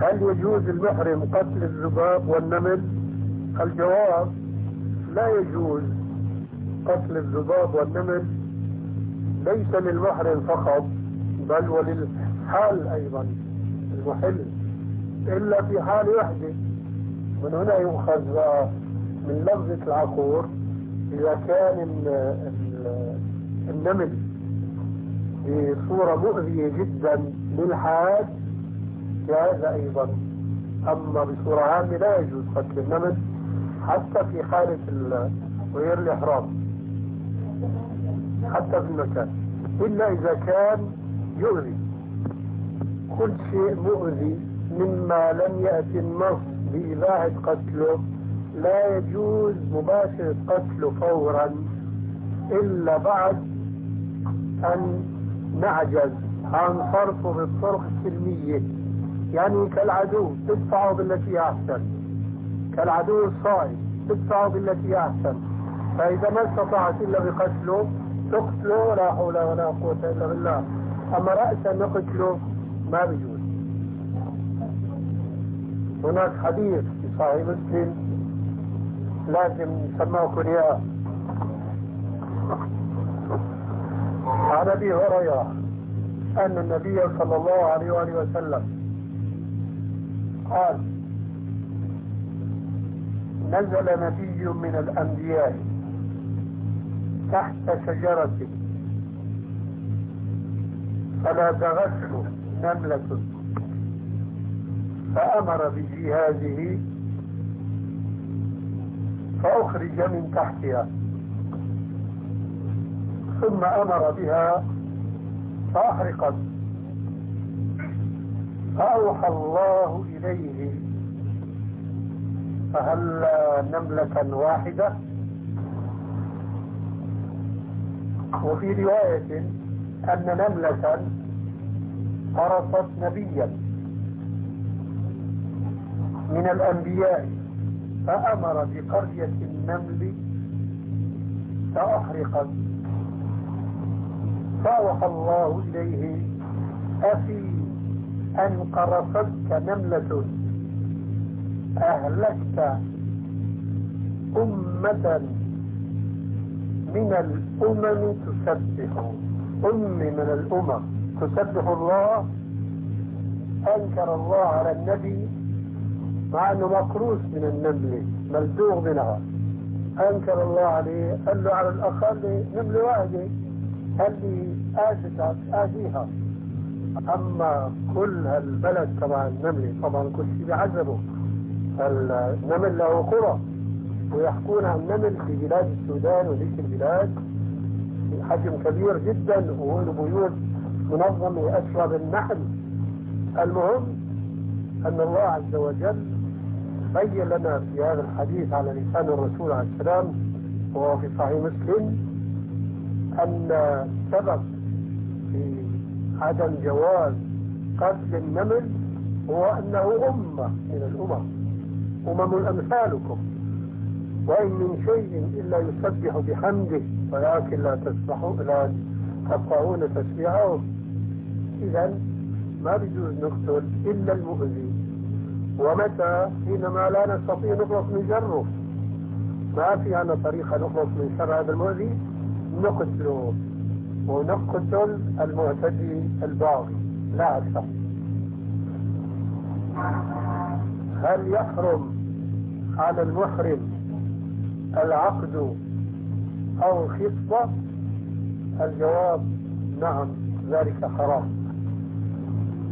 هل يجوز المحرم قتل الذباب والنمل؟ الجواب لا يجوز قتل الذباب والنمل ليس للمحرم فقط بل وللحال أيضا المحل إلا في حال وحده. من هنا يؤخذ من لفظة العقور إذا كان النمل بصورة مؤذية جدا للحاج جاز أيضا أما بصورة عامة لا يجوز قتل النمل حتى في حالة غير الإحرام. حتى في المكان. إلا إذا كان يؤذي. كل شيء مؤذي مما لم يأتي النص بإباحة قتله لا يجوز مباشرة قتله فورا إلا بعد أن نعجز عن صرفه بالطرق السلمية يعني كالعدو تدفعه بالتي أحسن. كالعدو الصائم تدفعه بالتي أحسن. فإذا ما استطعت إلا بقتله تقتله لا حول ولا قوة إلا بالله. أما رأسا نقتله ما بيجوز. هناك حديث في صحيح مسلم لازم نسمعكم إياه عن أبي هريرة أن النبي صلى الله عليه وآله وسلم قال نزل نبي من الأنبياء تحت شجرة. فلا تغشه نملة. فأمر بجهازه فأخرج من تحتها. ثم أمر بها فأحرقت. فأوحى الله إليه. فهل نملة واحدة؟ وفي رواية أن نملة قرصت نبيا من الأنبياء فأمر بقرية النمل فأحرقت. فأوحى الله إليه أفي أن قرصتك نملة. أهلكت أمة من الأمم تسبح. أم من الأمم تسبح الله. أنكر الله على النبي. مع أنه مقروس من النملة ملدوغ منها. أنكر الله عليه. قال له على الأقل نملة واحدة. اللي آجتك آجيها أما كل هالبلد تبع النملة طبعا كل شيء بيعذبه النمل له قرى ويحكون عن نمل في بلاد السودان وذيك البلاد. حجم كبير جدا وله بيوت منظمة أشرب النحل المهم أن الله عز وجل بين لنا في هذا الحديث على لسان الرسول عليه السلام وهو في صحيح مسلم أن السبب في عدم جواز قتل النمل هو أنه أمة من الأمم. أمم أمثالكم. وإن من شيء إلا يسبح بحمده ولكن لا تسبحوا لا تقطعون تسبيحهم. إذا ما بيجوز نقتل إلا المؤذي. ومتى؟ حينما لا نستطيع نخلص من شره. ما في عنا طريقة نخلص من شر هذا المؤذي؟ نقتله. ونقتل المعتدي الباغي لا أكثر. هل يحرم على المحرم العقد أو الخطبة الجواب نعم ذلك حرام.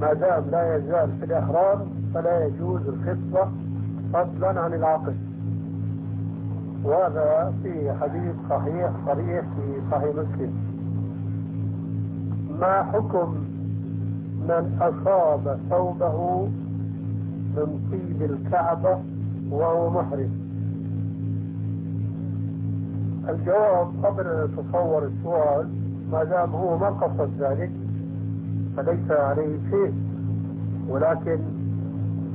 ما دام لا يزال في الإحرام فلا يجوز الخطبة فضلا عن العقد. وهذا في حديث صحيح صريح في صحيح مسلم. ما حكم من أصاب ثوبه من طيب الكعبة وهو محرم؟ الجواب قبل أن نتصور السؤال ما دام هو ما قصد ذلك فليس عليه شيء. ولكن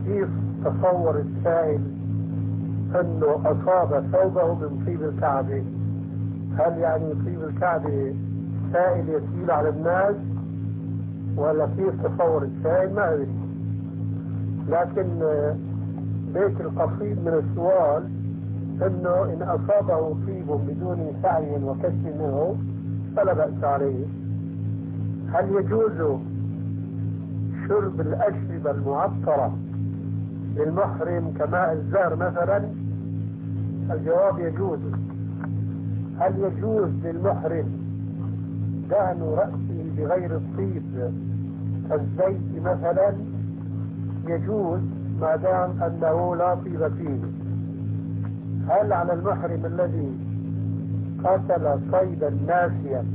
كيف تصور السائل أنه أصاب ثوبه من طيب الكعبة هل يعني طيب الكعبة سائل يسيل على الناس ولا كيف تصور السائل ما أدري. لكن بيت القصيد من السؤال إنه إن أصابه طيب بدون سعي وكشف منه فلا بأس عليه. هل يجوز شرب الأشربة المعطرة للمحرم كماء الزهر مثلا؟ الجواب يجوز. هل يجوز للمحرم دهن رأسه بغير الطيب. كالزيت مثلا يجوز ما دام أنه لا طيب فيه. هل على المحرم الذي قتل صيدا ناسيا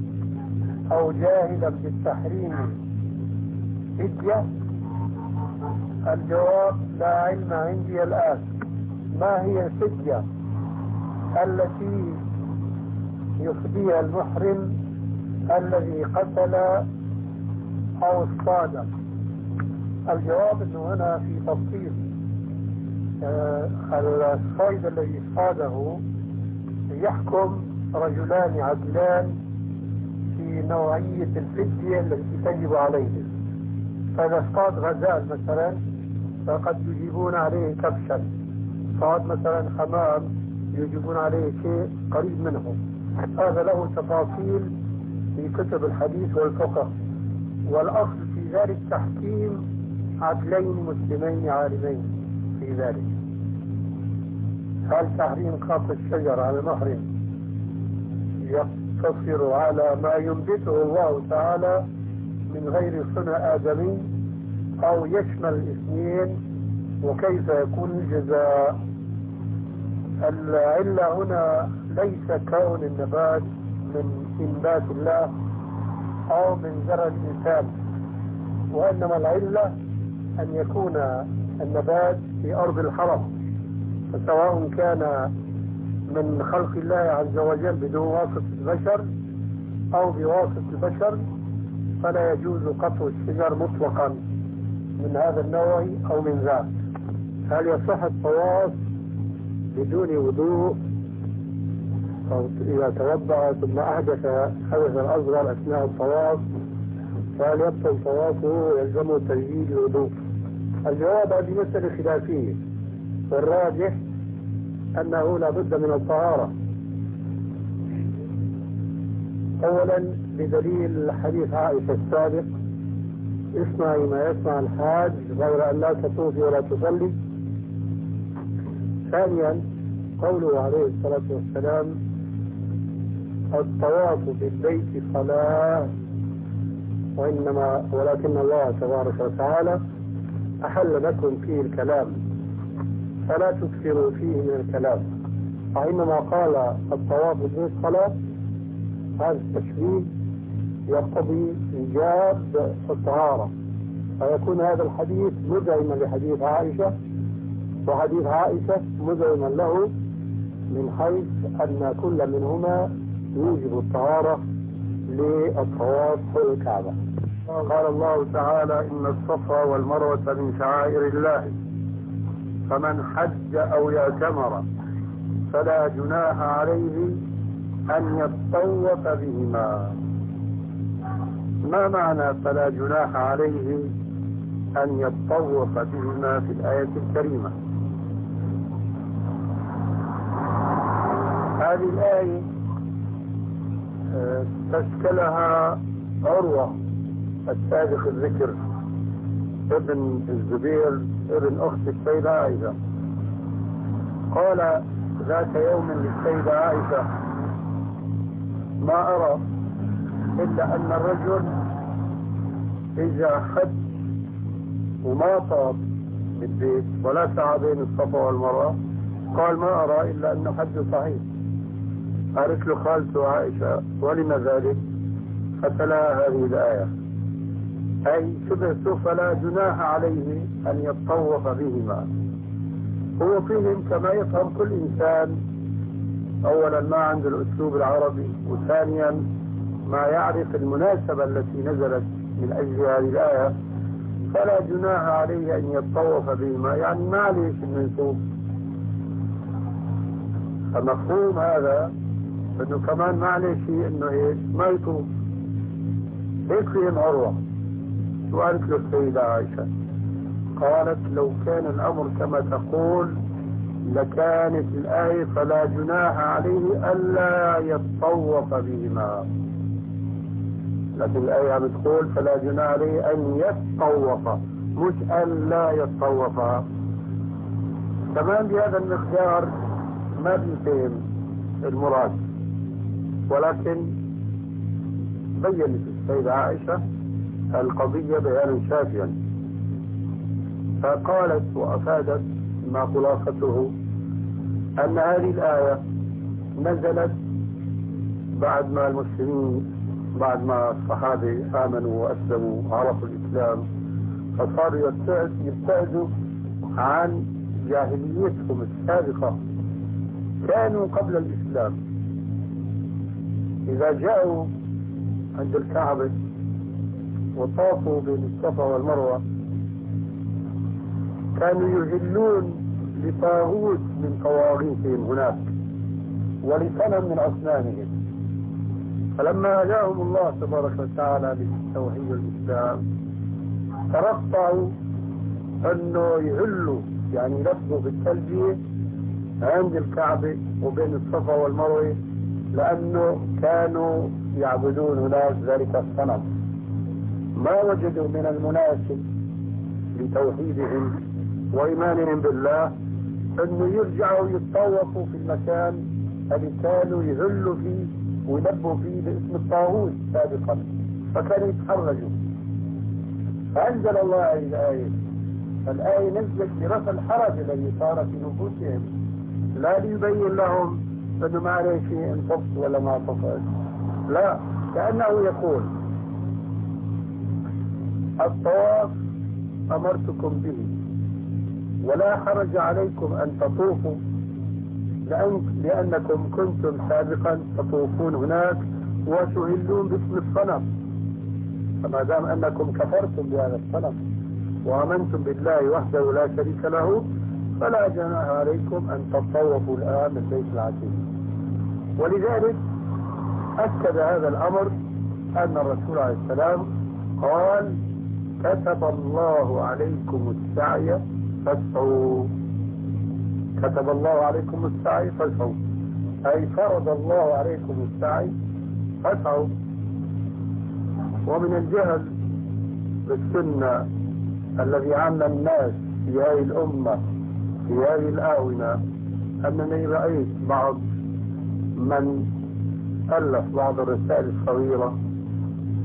أو جاهلا بالتحريم فدية؟ الجواب لا علم عندي الآن. ما هي الفدية التي يفديها المحرم الذي قتل أو اصطاد. الجواب أنه هنا في تفصيل. آه، الصيد الذي اصطاده يحكم رجلان عدلان في نوعية الفدية التي تجب عليه. فإذا اصطاد غزال مثلا فقد يجيبون عليه كبشا. صاد مثلا حمام يجيبون عليه شيء قريب منه. هذا له تفاصيل في كتب الحديث والفقه والأصل في ذلك تحكيم عدلين مسلمين عالمين في ذلك. هل تحريم قطع الشجر على محرم يقتصر على ما ينبته الله تعالى من غير صنع آدمي أو يشمل الاثنين وكيف يكون الجزاء العلة هنا ليس كون النبات من إنبات الله أو من زرع الإنسان. وإنما العلة أن يكون النبات في أرض الحرم فسواء كان من خلق الله عز وجل بدون واسطة البشر أو بواسطة البشر فلا يجوز قطع الشجر مطلقا من هذا النوع أو من ذاك. هل يصح الطواف بدون وضوء؟ إذا توضأ ثم أحدث حدث الأصغر أثناء الطواف فهل يبطل طوافه ويلزمه تجديد الوضوء؟ الجواب هذه مسألة خلافية والراجح أنه لا بد من الطهارة. أولا بدليل حديث عائشة السابق اسمعي ما يسمع الحاج غير أن لا تطوفي ولا تصلي. ثانيا قوله عليه الصلاة والسلام الطواف بالبيت صلاة وإنما ولكن الله تبارك وتعالى أحل لكم فيه الكلام فلا تكثروا فيه من الكلام. وإنما قال الطواف بالبيت صلاة هذا التشبيه يقتضي إيجاب الطهارة. فيكون هذا الحديث مدعما لحديث عائشة وحديث عائشة مدعما له من حيث أن كل منهما يوجب الطهارة للطواف الكعبة. قال الله تعالى إن الصفا والمروة من شعائر الله. فمن حج أو يعتمر فلا جناح عليه أن يطوف بهما. ما معنى فلا جناح عليه أن يطوف بهما في الآية الكريمة؟ هذه الآية تشكلها عروة السابق الذكر ابن الزبير ابن أخت السيدة عائشة. قال ذات يوم للسيدة عائشة ما أرى إلا أن الرجل إذا حج وما طاب بالبيت ولا سعى بين الصفا والمروة قال ما أرى إلا أنه حج صحيح. قالت له خالته عائشة ولم ذلك؟ فتلا هذه الآية. أي شبهته فلا جناح عليه أن يتطوف بهما. هو فيهم كما يفهم كل إنسان. أولا ما عنده الأسلوب العربي وثانيا ما يعرف المناسبة التي نزلت من أجل هذه الآية. فلا جناح عليه أن يتطوف بهما. يعني معلش انه يطوف فمفهوم هذا إنه كمان معلش إنه إيش؟ ما يطوف هيك فهم عروة وقالت له السيدة عائشة؟ قالت لو كان الأمر كما تقول لكانت الآية فلا جناح عليه ألا يتطوف بهما. لكن الآية عم تقول فلا جناح عليه أن يتطوف مش أن لا يتطوف كمان بهذا المقدار ما بيفهم المراد. ولكن بينت السيدة عائشة القضية بيانا شافيا. فقالت وأفادت ما خلاصته أن هذه الآية نزلت بعد ما المسلمين بعد ما الصحابة آمنوا وأسلموا وعرفوا الإسلام. فصاروا يبتعدوا عن جاهليتهم السابقة. كانوا قبل الإسلام. إذا جاءوا عند الكعبة وطافوا بين الصفا والمروة كانوا يهلون لطاغوت من طواغيتهم هناك ولصنم من أصنامهم. فلما هداهم الله تبارك وتعالى لتوحيد الإسلام ترفعوا أنه يهلوا يعني يلفوا بالتلبية عند الكعبة وبين الصفا والمروة لأنه كانوا يعبدون هناك ذلك الصنم. ما وجدوا من المناسب لتوحيدهم وإيمانهم بالله أنه يرجعوا يتطوفوا في المكان اللي كانوا يهلوا فيه ويلبوا فيه باسم الطاغوت سابقا. فكانوا يتحرجوا. فأنزل الله هذه الآية الآية نزلت لرفع الحرج الذي صار في نفوسهم. لا ليبين لهم انه ما عليه شيء إن طفت ولا ما طفت. لا كأنه يقول الطواف أمرتكم به ولا حرج عليكم أن تطوفوا لأن لأنكم كنتم سابقا تطوفون هناك وتهلون باسم الصنم. فما دام أنكم كفرتم بهذا الصنم وآمنتم بالله وحده لا شريك له فلا جناح عليكم أن تطوفوا الآن بالبيت العتيق. ولذلك أكد هذا الأمر أن الرسول عليه السلام قال كتب الله عليكم السعي فاسعوا. كتب الله عليكم السعي فاسعوا. أي فرض الله عليكم السعي فاسعوا. ومن الجهل بالسنة الذي عم الناس في هذه الأمة في هذه الآونة أنني رأيت بعض من ألف بعض الرسائل الصغيرة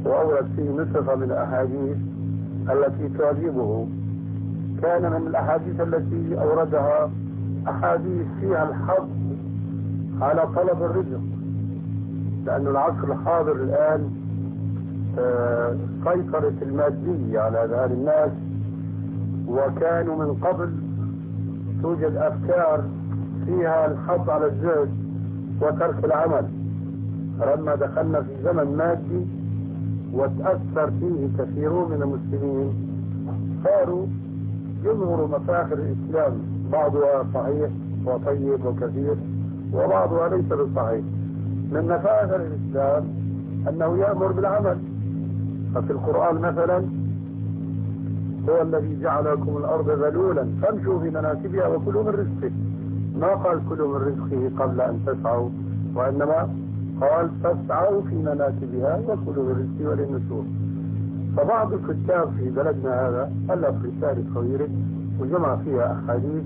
وأورد فيه نسخة من الأحاديث التي تعجبه. كان من الأحاديث التي أوردها أحاديث فيها الحظ على طلب الرزق لأن العصر الحاضر الآن آه، سيطرت المادية على أذهان الناس وكانوا من قبل توجد أفكار فيها الحظ على الزهد وترك العمل. فلما دخلنا في زمن مادي وتأثر فيه كثيرون من المسلمين صاروا يظهروا مفاخر الإسلام. بعضها صحيح وطيب وكثير وبعضها ليس بصحيح. من مفاخر الإسلام أنه يأمر بالعمل. ففي القرآن مثلا هو الذي جعل لكم الأرض ذلولا فامشوا في مناكبها وكلوا من رزقه. ما قال كلوا من رزقه قبل أن تسعوا وإنما قال فاسعوا في مناكبها وكلوا من رزقه وللنسور فبعض الكتاب في بلدنا هذا ألف رسالة صغيرة وجمع فيها أحاديث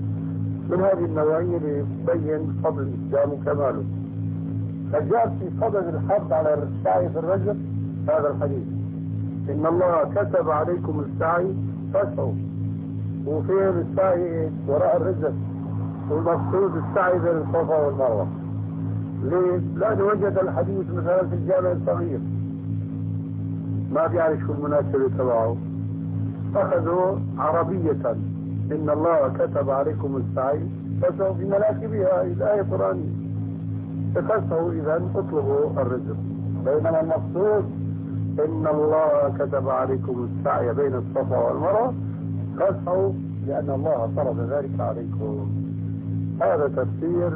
من هذه النوعية ليبين فضل الإسلام وكماله فجاء في صدد الحرب على السعي في الرجل هذا الحديث. إن الله كتب عليكم السعي فاسعوا. وفين السعي وراء الرجل. والمقصود السعي بين الصفا والمروة. ليه؟ لأنه وجد الحديث مثلا في الجامع الصغير. ما بيعرف شو المناسبة تبعه. أخذوا عربية. إن الله كتب عليكم السعي فاسعوا في مناكبها الآية القرآنية فاسعوا إذا اطلبوا الرزق. بينما المقصود إن الله كتب عليكم السعي بين الصفا والمروة. فاسعوا لأن الله فرض ذلك عليكم. هذا تفسير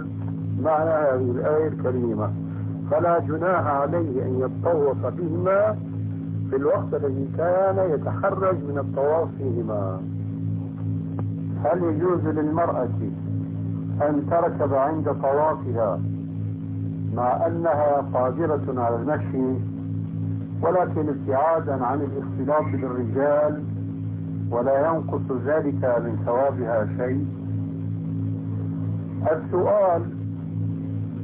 معنى هذه الآية الكريمة. فلا جناح عليه أن يتطوف بهما في الوقت الذي كان يتحرج من الطواف فيهما. هل يجوز للمرأة أن تركب عند طوافها مع أنها قادرة على المشي ولكن ابتعادا عن الاختلاط بالرجال ولا ينقص ذلك من ثوابها شيء؟ السؤال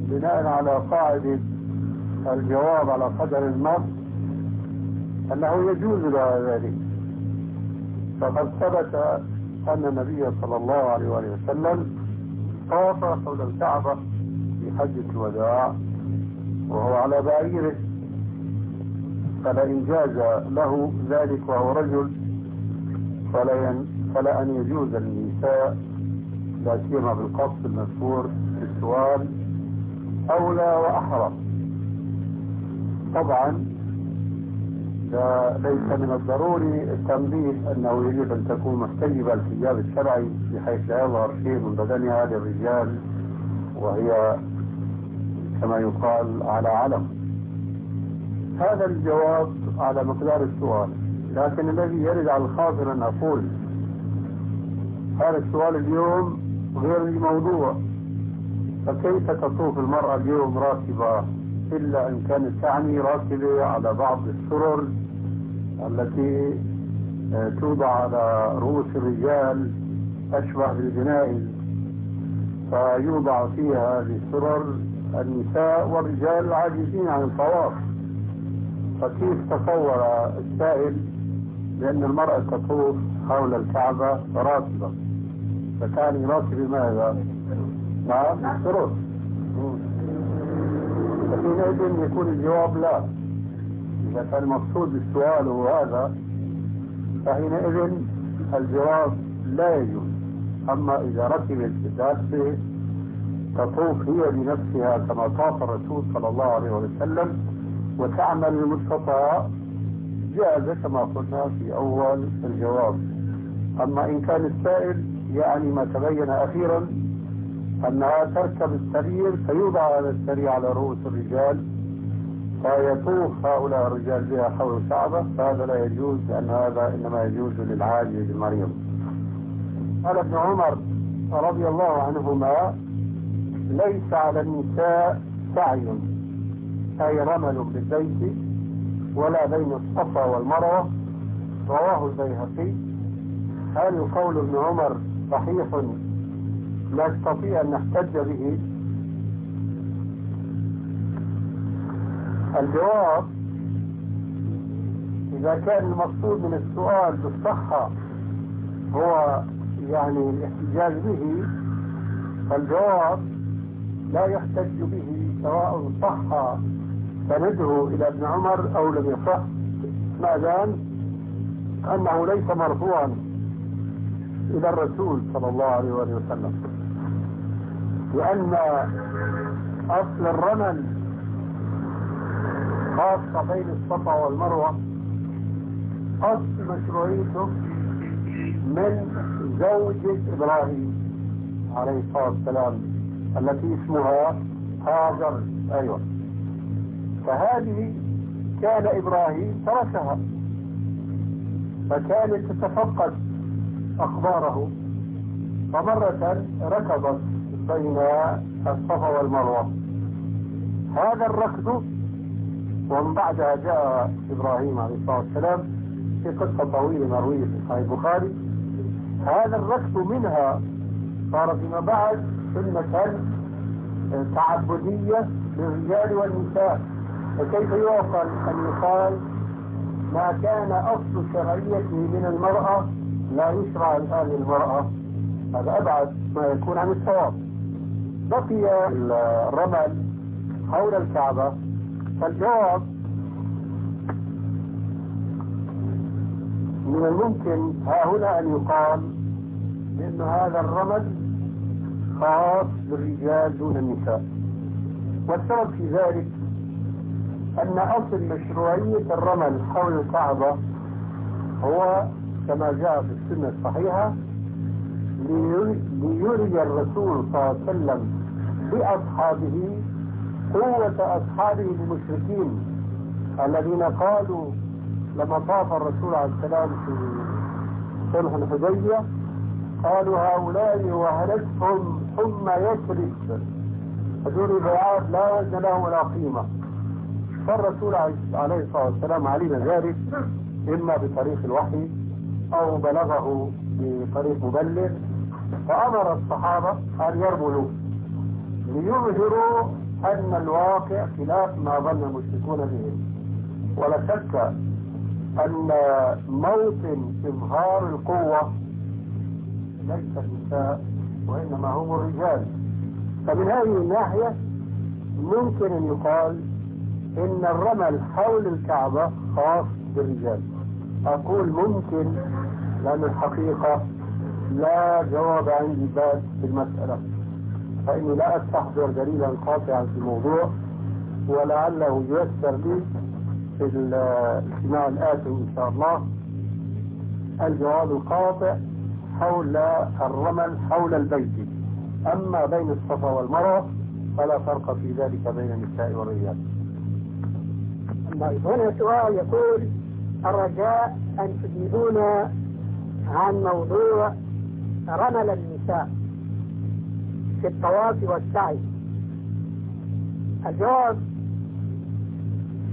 بناء على قاعدة الجواب على قدر النص أنه يجوز لها ذلك. فقد ثبت أن النبي صلى الله عليه وسلم طاف حول الكعبة في حجة الوداع وهو على بعيره. فلئن جاز له ذلك وهو رجل فلا فلا أن يجوز للنساء لا سيما بالقصد المذكور في السؤال أولى وأحرى. طبعا ليس من الضروري التنبيه أنه يجب أن تكون محتجبة الحجاب الشرعي بحيث لا يظهر شيء من بدنها للرجال وهي كما يقال على علم. هذا الجواب على مقدار السؤال. لكن الذي يرد على الخاطر أن أقول هذا السؤال اليوم غير الموضوع. فكيف تطوف المرأة اليوم راكبة إلا أن كانت تعني راكبة على بعض السرر التي آه، توضع على رؤوس الرجال أشبه بالجنائز. فيوضع فيها هذه السرر النساء والرجال العاجزين عن الطواف. فكيف تصور السائل بأن المرأة تطوف حول الكعبة راكبة؟ فكان راكبة ماذا؟ نعم السرور فحينئذ يكون الجواب لا. إذا كان المقصود بالسؤال هو هذا فحينئذ الجواب لا يجوز. أما إذا ركبت الدابة تطوف هي بنفسها كما طاف الرسول صلى الله عليه وسلم وتعمل المستطاع جاز كما قلنا في أول الجواب. أما إن كان السائل يعني ما تبين أخيرا أنها تركب السرير فيوضع هذا السرير على رؤوس الرجال فيطوف هؤلاء الرجال بها حول الكعبة فهذا لا يجوز لأن هذا إنما يجوز للعاجز المريض قال ابن عمر رضي الله عنهما ليس على النساء سعي أي رمل بالبيت ولا بين الصفا والمروة. رواه البيهقي. هل قول ابن عمر صحيح. لا نستطيع أن نحتج به. الجواب إذا كان المقصود من السؤال بالصحة هو يعني الاحتجاج به فالجواب لا يحتج به سواء صح سنده إلى ابن عمر أو لم يصح. ما دام أنه ليس مرفوعا. إلى الرسول صلى الله عليه وسلم. لأن أصل الرمل خاصة بين الصفا والمروة أصل مشروعيته من زوجة إبراهيم عليه الصلاة والسلام التي اسمها هاجر. أيوة. فهذه كان إبراهيم تركها فكانت تتفقد. أخباره. فمرة ركضت بين الصفا والمروة. هذا الركض ومن بعدها جاء إبراهيم عليه الصلاة والسلام في قصة طويلة مروية في صحيح البخاري. هذا الركض منها صار فيما بعد سنة تعبدية للرجال والنساء. فكيف يعقل أن يقال ما كان أصل شرعيته من المرأة لا يشرع الآن للمرأة هذا أبعد ما يكون عن الصواب بقي الرمل حول الكعبة فالجواب من الممكن ها هنا أن يقال بأن هذا الرمل خاص بالرجال دون النساء. والسبب في ذلك أن أصل مشروعية الرمل حول الكعبة هو كما جاء في السنة الصحيحة ليري الرسول صلى الله عليه وسلم بأصحابه قوة أصحابه المشركين الذين قالوا لما طاف الرسول عليه السلام في صلح الحديبية قالوا هؤلاء وهلتهم ثم يثرب. هذول بيعات لا وزن لهم ولا قيمة. فالرسول عليه الصلاة والسلام علم ذلك إما بطريق الوحي أو بلغه بطريق مبلغ فأمر الصحابة أن يرملوا ليظهروا أن الواقع خلاف ما ظن المشركون به. ولا شك أن موطن إظهار القوة ليس النساء وإنما هم الرجال. فمن هذه الناحية ممكن أن يقال إن الرمل حول الكعبة خاص بالرجال. أقول ممكن لأن الحقيقة لا جواب عندي بعد في المسألة. فإني لا أستحضر دليلا قاطعا في الموضوع ولعله ييسر لي في الاجتماع الآتي إن شاء الله. الجواب القاطع حول الرمل حول البيت. أما بين الصفا والمروة فلا فرق في ذلك بين النساء والرجال. هنا سؤال يقول الرجاء أن تجيبونا عن موضوع رمل النساء في الطواف والسعي. الجواب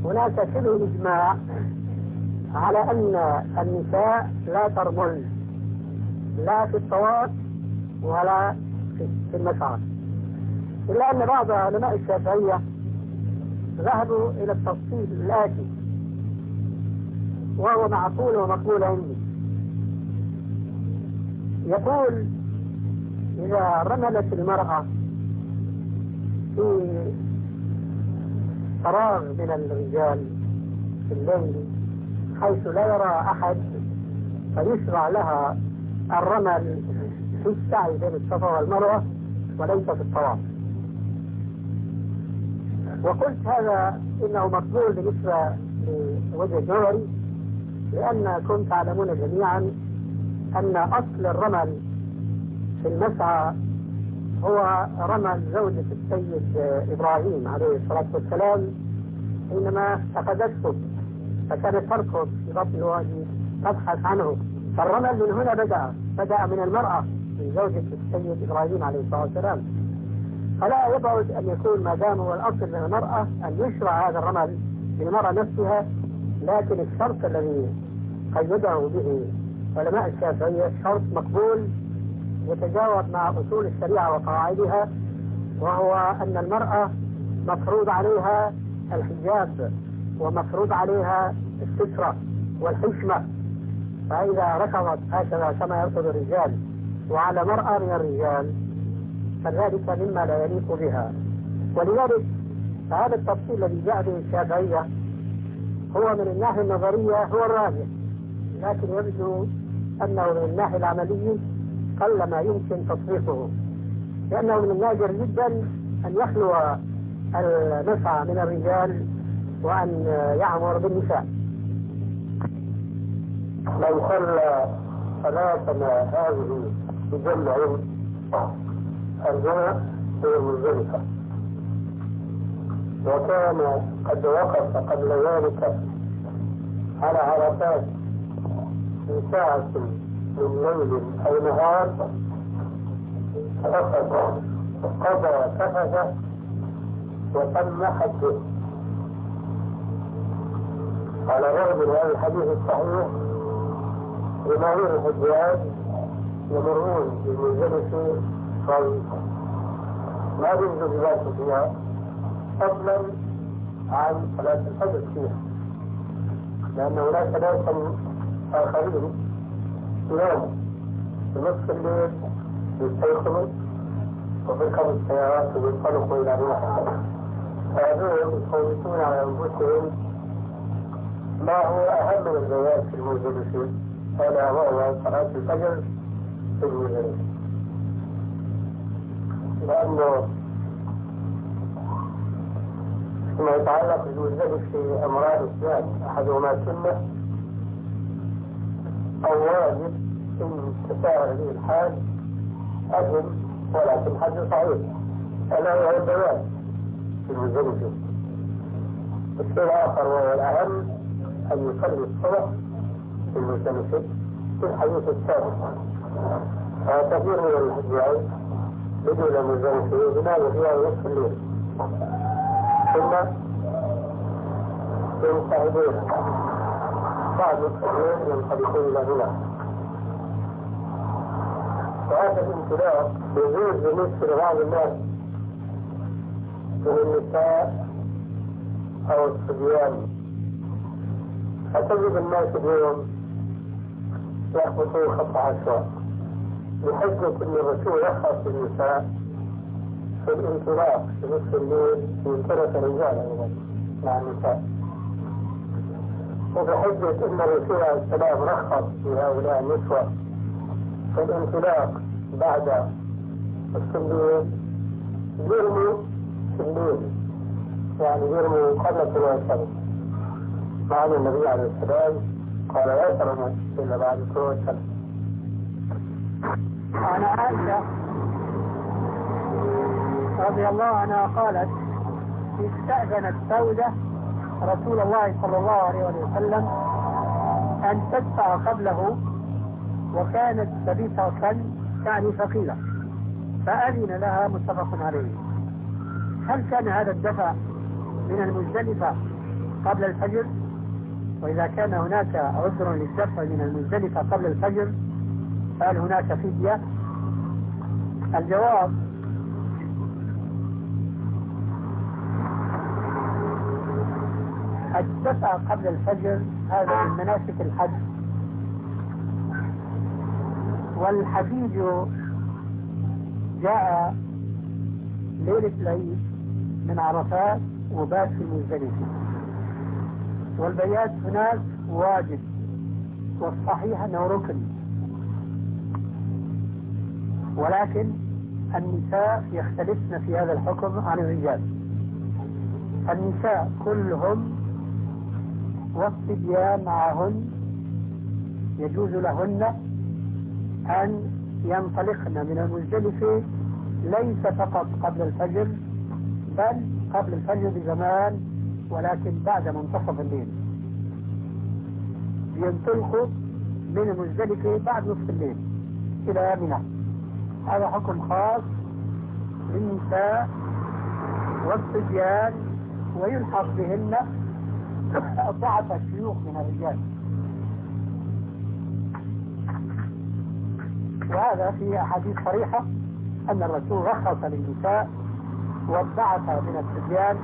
هناك شبه إجماع على أن النساء لا ترمل لا في الطواف ولا في المسعى. إلا أن بعض علماء الشافعية ذهبوا إلى التفصيل الآتي وهو معقول ومقبول عندي يقول إذا رملت المرأة في فراغ من الرجال في الليل حيث لا يرى أحد فيشرع لها الرمل في السعي بين الصفا والمروة وليس في الطواف. وقلت هذا إنه مقبول بالنسبة لوجه النظري لأنكم تعلمون جميعا أن أصل الرمل في المسعى هو رمل زوجة السيد إبراهيم عليه الصلاة والسلام حينما أخذته فكانت تركض في بطن الوادي تبحث عنه. فالرمل من هنا بدأ بدأ من المرأة من زوجة السيد إبراهيم عليه الصلاة والسلام. فلا يبعد أن يكون ما دام هو الأصل من المرأة أن يشرع هذا الرمل للمرأة نفسها لكن الشرط الذي قيده به علماء الشافعية شرط مقبول يتجاوب مع أصول الشريعة وقواعدها وهو أن المرأة مفروض عليها الحجاب ومفروض عليها السترة والحشمة. فإذا ركضت هكذا كما يركض الرجال وعلى مرأة من الرجال فذلك مما لا يليق بها. ولذلك هذا التفصيل الذي جاء به الشافعية هو من الناحية النظرية هو الراجح. لكن يبدو أنه من الناحية العملية قل ما يمكن تطبيقه لأنه من النادر جدا أن يخلو المسعى من الرجال وأن يعمر بالنساء. من صلى صلاتنا هذه بجمع الجمع هي مزدلفة. وكان قد وقف قبل ذلك على عرفات ساعة من ليل أو نهار. فقد قضى كففه وتم حجه على الرغم من هذا الحديث الصحيح جماهير الحجاج يمرون بمزدلفة صيفا ما يجوز ذلك فيها فضلا عن صلاة الفجر فيها لأن هناك ناسا آخرين يناموا في نصف الليل يستيقظوا وفي خمس سيارات وينطلقوا إلى روحهم فهذول يفوتون على أنفسهم ما هو أهم من الزواج في المزدلفين ألا وهو صلاة الفجر في المزدلفة لأنه فيما يتعلق بالمزدلف في أمراض الزاد أحدهما سنة أو واجب إن تساهل به الحاج أجل ولكن حج صحيح. ألا هو الزواج في المزدلف الشيء الآخر وهو الأهم أن يصلي الصبح في المزدلفة في الحديث السابق. كثير من الحجاج بدون مزدلفة ينام فيها نصف الليل. ثم ينصعدون بعد نصف الليل ينطلقون إلى هنا وهذا الانطلاق يجوز بالنسبة لبعض الناس من النساء أو الصبيان. فتجد الناس اليوم يخبطون خط عشواء بحجة أن الرسول رخص النساء في الانطلاق في نصف الليل من ثلاث رجال أيضا مع النساء. وبحجة أن الرسول عليه السلام رخص لهؤلاء النسوة في الانطلاق بعد الليل يرموا في الليل يعني يرموا قبل طلوع الشمس مع أن النبي عليه السلام قال لا ترموا إلا بعد طلوع الشمس عن عائشة رضي الله عنها قالت استأذنت سودة رسول الله صلى الله عليه وسلم أن تدفع قبله وكانت لبيسة يعني ثقيلة فأذن لها متفق عليه. هل كان هذا الدفع من المزدلفة قبل الفجر؟ وإذا كان هناك عذر للدفع من المزدلفة قبل الفجر فهل هناك فدية؟ الجواب الدفع قبل الفجر هذا من مناسك الحج. والحجيج جاء ليلة العيد من عرفات وبات في مزدلفة والبيات هناك واجب والصحيح أنه ركن. ولكن النساء يختلفن في هذا الحكم عن الرجال. النساء كلهم والصبيان معهن يجوز لهن أن ينطلقن من المزدلفة ليس فقط قبل الفجر بل قبل الفجر بزمان ولكن بعد منتصف الليل. ينطلقوا من المزدلفة بعد نصف الليل إلى منى هذا حكم خاص للنساء والصبيان ويلحق بهن ضعف الشيوخ من الرجال. وهذا في أحاديث صريحة أن الرسول رخص للنساء والضعف من الصبيان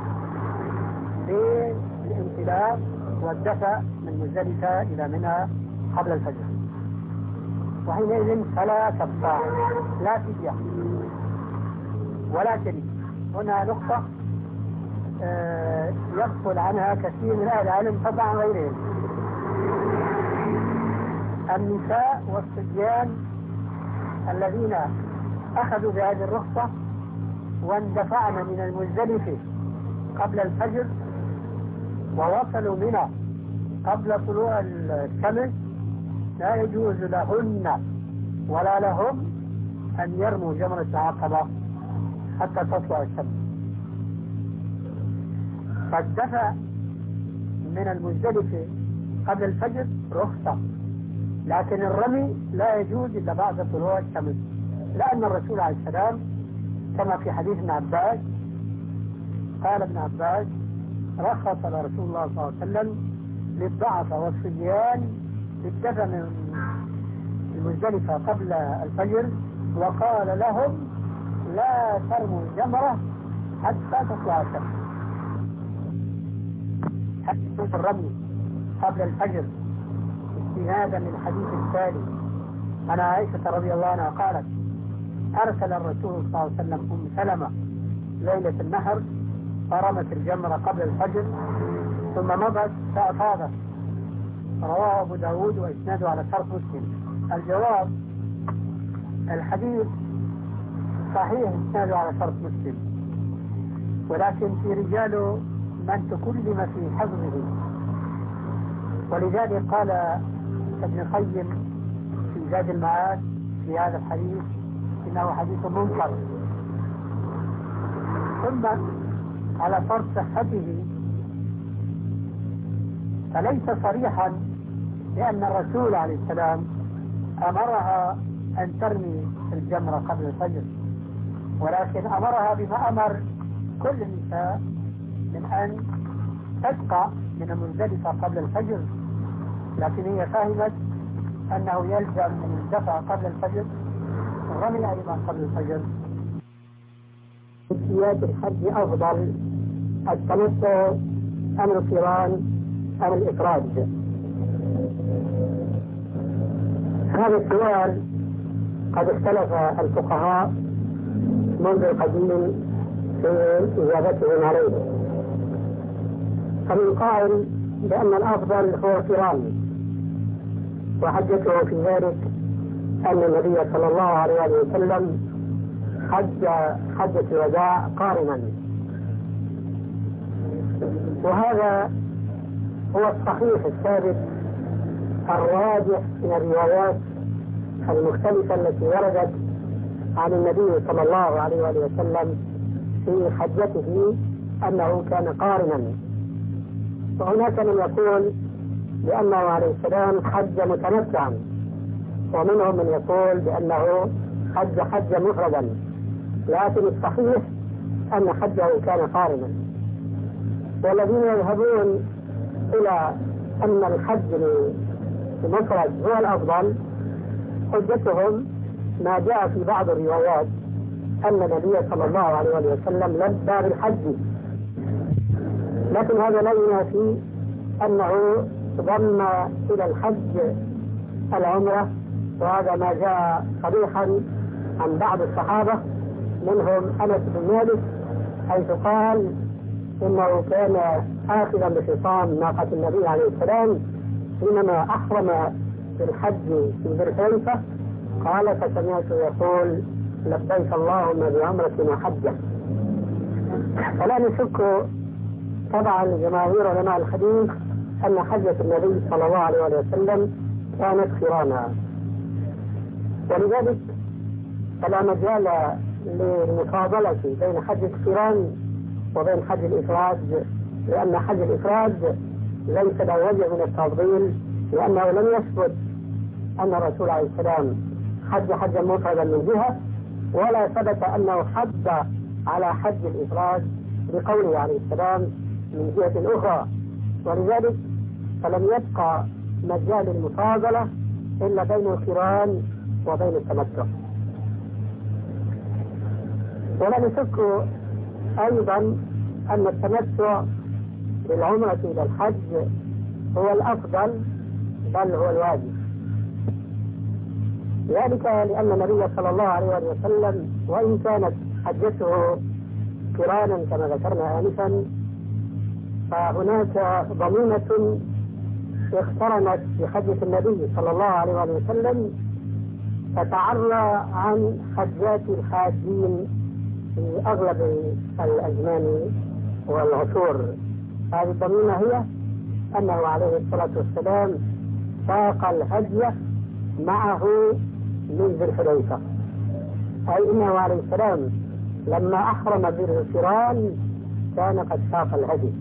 للانطلاق والدفع من مزدلفة إلى منى قبل الفجر. وحينئذ فلا كفارة لا فدية ولكن هنا نقطة يغفل عنها كثير من أهل العلم عن غيرهم. النساء والصبيان الذين أخذوا بهذه الرخصة واندفعن من المزدلفة قبل الفجر ووصلوا منى قبل طلوع الشمس لا يجوز لهن ولا لهم أن يرموا جمرة العقبة حتى تطلع الشمس. فالدفع من المزدلفة قبل الفجر رخصة لكن الرمي لا يجوز إلا بعد طلوع الشمس. لأن الرسول عليه السلام كما في حديث ابن عباس قال ابن عباس رخص لرسول الله صلى الله عليه وسلم للضعف والصبيان بالدفع من المزدلفة قبل الفجر وقال لهم لا ترموا الجمرة حتى تطلع الشمس. حتى الرمي قبل الفجر استنادا للحديث التالي عن عائشة رضي الله عنها قالت أرسل الرسول صلى الله عليه وسلم أم سلمة ليلة النحر فرمت الجمرة قبل الفجر ثم مضت فأفاضت. رواه أبو داود وإسناده على شرط مسلم. الجواب الحديث صحيح إسناده على شرط مسلم. ولكن في رجاله من تكلم في حفظه ولذلك قال ابن القيم في زاد المعاد في هذا الحديث إنه حديث منكر. ثم على فرض صحته فليس صريحا لأن الرسول عليه السلام أمرها أن ترمي الجمرة قبل الفجر ولكن أمرها بما أمر كل النساء من أن تبقى من المزدلفة قبل الفجر. لكن هي فهمت أنه يلزم من الدفع قبل الفجر الرمي أيضا قبل الفجر. جنسيات الحج أفضل. التمتع أم القران أم الإفراد؟ هذا السؤال قد اختلف الفقهاء منذ القديم في إجابتهم عليه فمن قائل بأن الأفضل هو القران وحجته في ذلك أن النبي صلى الله عليه وسلم حج حجة الوداع قارنا. وهذا هو الصحيح الثابت الراجح من الروايات المختلفة التي وردت عن النبي صلى الله عليه وسلم في حجته أنه كان قارنا. وهناك من يقول بأنه عليه السلام حج متمتعا ومنهم من يقول بأنه حج حج مفردا لكن الصحيح أن حجه كان قارنا والذين يذهبون إلى أن الحج المفرد هو الأفضل حجتهم ما جاء في بعض الروايات أن النبي صلى الله عليه وسلم لبى بالحج. لكن هذا لا ينافي أنه ضم إلى الحج العمرة وهذا ما جاء صريحا عن بعض الصحابة منهم أنس بن مالك حيث قال إنه كان آخذا بخصام ناقة النبي عليه السلام حينما أحرم في ذي الحليفة قال فسمعته يقول لبيك اللهم بعمرة وحجة. فلا نشك طبعا جماهير علماء الحديث أن حجة النبي صلى الله عليه وسلم كانت خرانا ولذلك فلا مجال للمفاضلة بين حج القران وبين حج الإفراد لأن حج الإفراد ليس له وجه من التفضيل لأنه لم يثبت أن الرسول عليه السلام حج حجا مفردا من جهة ولا ثبت أنه حج على حج الإفراد بقوله عليه السلام من جهة أخرى. ولذلك فلم يبقى مجال المفاضلة إلا بين القران وبين التمتع. ولا نشك أيضا أن التمتع بالعمرة إلى الحج هو الأفضل بل هو الواجب. ذلك لأن النبي صلى الله عليه وسلم وإن كانت حجته قرانا كما ذكرنا آنفا فهناك ضمينة اقترنت بحجة النبي صلى الله عليه وسلم تتعرى عن حجات الحاجين في أغلب الأزمان والعصور. هذه الضمينة هي أنه عليه الصلاة والسلام ساق الهدي معه من ذي الحليفة. أي إنه عليه السلام لما أحرم بالغفران كان قد ساق الهدي.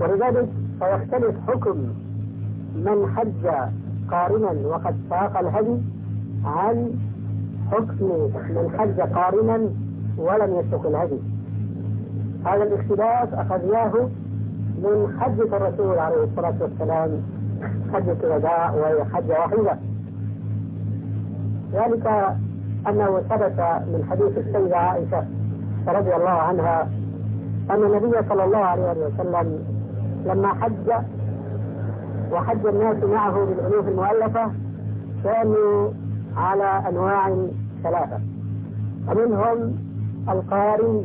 ولذلك فيختلف حكم من حج قارنا وقد ساق الهدي عن حكم من حج قارنا ولم يسق الهدي. هذا الاختلاف أخذناه من حجة الرسول عليه الصلاة والسلام حجة الوداع وهي حجة واحدة. ذلك أنه ثبت من حديث السيدة عائشة رضي الله عنها أن النبي صلى الله عليه وسلم لما حج وحج الناس معه بالألوف المؤلفة كانوا على أنواع ثلاثة. ومنهم القارن